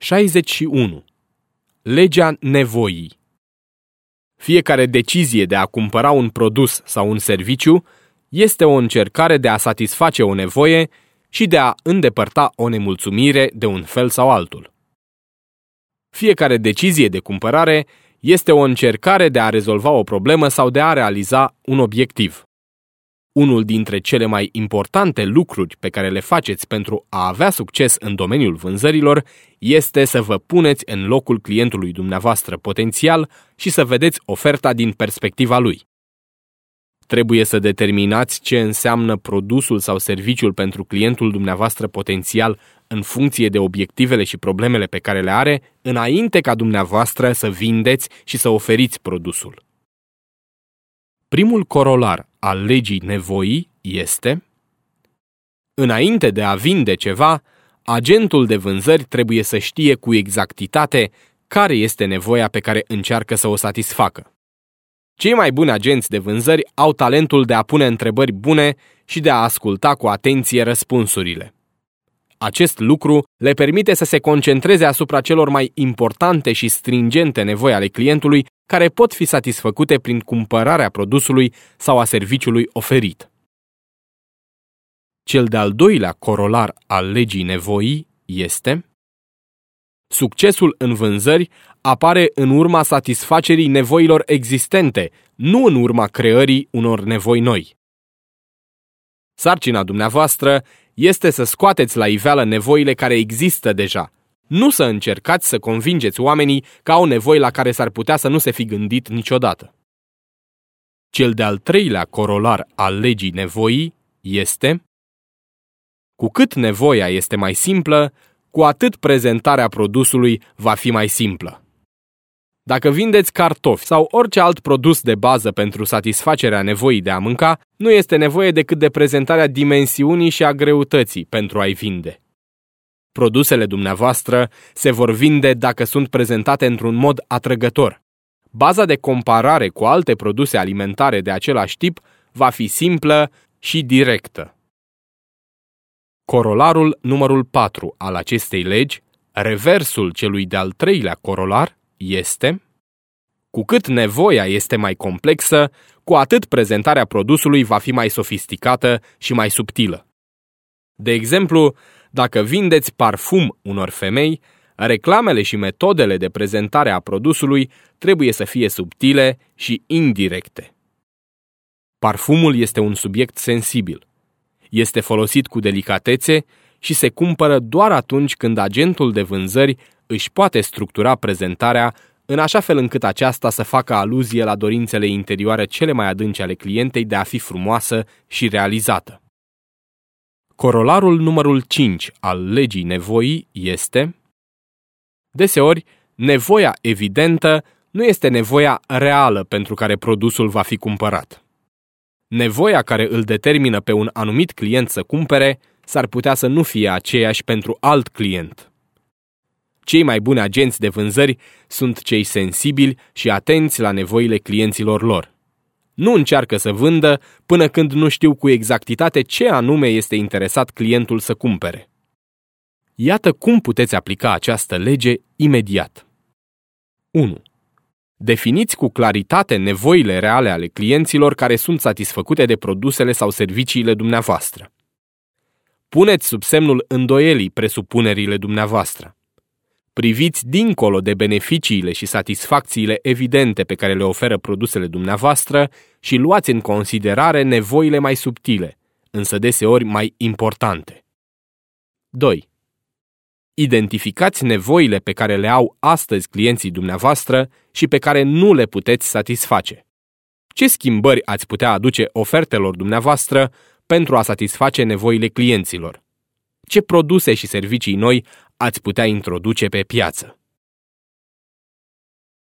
61. Legea nevoii Fiecare decizie de a cumpăra un produs sau un serviciu este o încercare de a satisface o nevoie și de a îndepărta o nemulțumire de un fel sau altul. Fiecare decizie de cumpărare este o încercare de a rezolva o problemă sau de a realiza un obiectiv. Unul dintre cele mai importante lucruri pe care le faceți pentru a avea succes în domeniul vânzărilor este să vă puneți în locul clientului dumneavoastră potențial și să vedeți oferta din perspectiva lui. Trebuie să determinați ce înseamnă produsul sau serviciul pentru clientul dumneavoastră potențial în funcție de obiectivele și problemele pe care le are, înainte ca dumneavoastră să vindeți și să oferiți produsul. Primul corolar al legii nevoii este Înainte de a vinde ceva, agentul de vânzări trebuie să știe cu exactitate care este nevoia pe care încearcă să o satisfacă. Cei mai buni agenți de vânzări au talentul de a pune întrebări bune și de a asculta cu atenție răspunsurile. Acest lucru le permite să se concentreze asupra celor mai importante și stringente nevoi ale clientului care pot fi satisfăcute prin cumpărarea produsului sau a serviciului oferit. Cel de-al doilea corolar al legii nevoii este Succesul în vânzări apare în urma satisfacerii nevoilor existente, nu în urma creării unor nevoi noi. Sarcina dumneavoastră este să scoateți la iveală nevoile care există deja, nu să încercați să convingeți oamenii că au nevoi la care s-ar putea să nu se fi gândit niciodată. Cel de-al treilea corolar al legii nevoii este Cu cât nevoia este mai simplă, cu atât prezentarea produsului va fi mai simplă. Dacă vindeți cartofi sau orice alt produs de bază pentru satisfacerea nevoii de a mânca, nu este nevoie decât de prezentarea dimensiunii și a greutății pentru a-i vinde. Produsele dumneavoastră se vor vinde dacă sunt prezentate într-un mod atrăgător. Baza de comparare cu alte produse alimentare de același tip va fi simplă și directă. Corolarul numărul 4 al acestei legi, reversul celui de-al treilea corolar, este Cu cât nevoia este mai complexă, cu atât prezentarea produsului va fi mai sofisticată și mai subtilă. De exemplu, dacă vindeți parfum unor femei, reclamele și metodele de prezentare a produsului trebuie să fie subtile și indirecte. Parfumul este un subiect sensibil. Este folosit cu delicatețe și se cumpără doar atunci când agentul de vânzări își poate structura prezentarea în așa fel încât aceasta să facă aluzie la dorințele interioare cele mai adânci ale clientei de a fi frumoasă și realizată. Corolarul numărul 5 al legii nevoii este Deseori, nevoia evidentă nu este nevoia reală pentru care produsul va fi cumpărat. Nevoia care îl determină pe un anumit client să cumpere s-ar putea să nu fie aceeași pentru alt client. Cei mai buni agenți de vânzări sunt cei sensibili și atenți la nevoile clienților lor. Nu încearcă să vândă până când nu știu cu exactitate ce anume este interesat clientul să cumpere. Iată cum puteți aplica această lege imediat. 1. Definiți cu claritate nevoile reale ale clienților care sunt satisfăcute de produsele sau serviciile dumneavoastră. Puneți sub semnul îndoielii presupunerile dumneavoastră. Priviți dincolo de beneficiile și satisfacțiile evidente pe care le oferă produsele dumneavoastră și luați în considerare nevoile mai subtile, însă deseori mai importante. 2. Identificați nevoile pe care le au astăzi clienții dumneavoastră și pe care nu le puteți satisface. Ce schimbări ați putea aduce ofertelor dumneavoastră pentru a satisface nevoile clienților? Ce produse și servicii noi ați putea introduce pe piață?